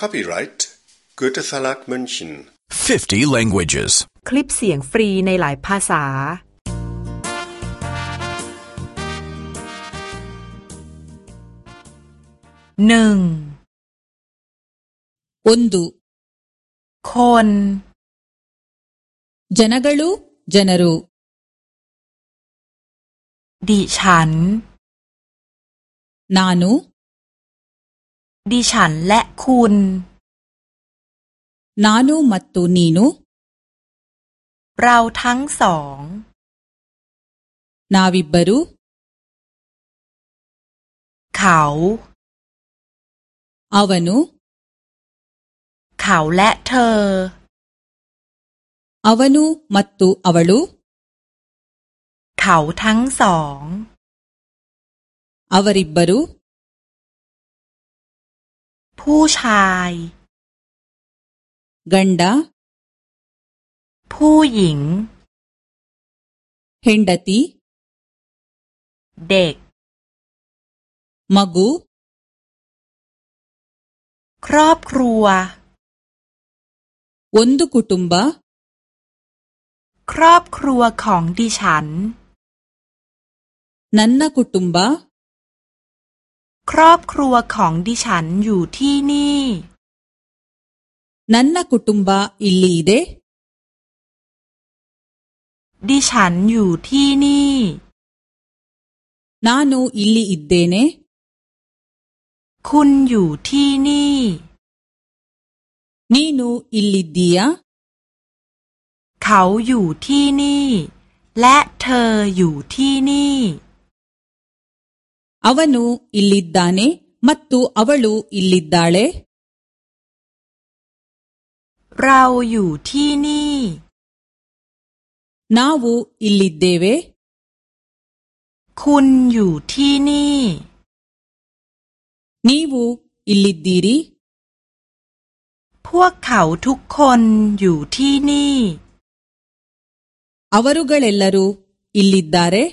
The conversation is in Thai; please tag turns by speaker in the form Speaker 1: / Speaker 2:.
Speaker 1: Copyright Goethe Verlag München
Speaker 2: 50 languages.
Speaker 3: คลิปเสียงฟรีในหลายภาษา หนึ่ง
Speaker 4: ಒಂದು
Speaker 3: คน
Speaker 4: ಜನಗಳು ಜನರು
Speaker 3: ดิฉัน
Speaker 4: ನಾನು
Speaker 3: ดิฉันและคุณ
Speaker 4: นานูมัตตูนีนู
Speaker 3: เราทั้งสอง
Speaker 4: นาวิบบรุ
Speaker 3: เขา
Speaker 4: อาวนุ
Speaker 3: เขาและเธอ
Speaker 4: อาวนุมัตตูอาวลุ
Speaker 3: เขาทั้งสอง
Speaker 4: อวริบบรุ
Speaker 3: ผู้ชาย
Speaker 4: ಗಂಡ
Speaker 3: ผู้หญิง
Speaker 4: ಹೆಂಡತಿ
Speaker 3: เด็ก
Speaker 4: ಮಗು
Speaker 3: ครอบครัว
Speaker 4: ಒಂದು ಕುಟುಂಬ
Speaker 3: ครอบครัวของดิฉัน
Speaker 4: ನನ್ನ ಕುಟುಂಬ
Speaker 3: ครอบครัวของดิฉันอยู่ที่นี่
Speaker 4: นันนกุตุมบาอิลลีเด
Speaker 3: ดิฉันอยู่ที่นี่
Speaker 4: นานูอิลลีอิดเดเน
Speaker 3: คุณอยู่ที่นี่
Speaker 4: นีนูอิลลิเดีย
Speaker 3: เขาอยู่ที่นี่ และเธออยู่ที่นี่
Speaker 4: ಅವನು ಇಲ್ಲಿದ್ದಾನೆ ಮತ್ತು ಅವಳು ಇಲ್ಲಿದ್ದಾಳೆ
Speaker 3: เราอยู่ที่นี่
Speaker 4: ನಾವು ಇಲ್ಲಿದ್ದೇವೆ
Speaker 3: คุณอยู่ที่นี่
Speaker 4: ನೀವು ಇಲ್ಲಿದ್ದೀರಿ
Speaker 3: พวกเขาทุกคนอยู่ที่นี่
Speaker 4: ಅವರುಗಳೆಲ್ಲರೂ ಇಲ್ಲಿದ್ದಾರೆ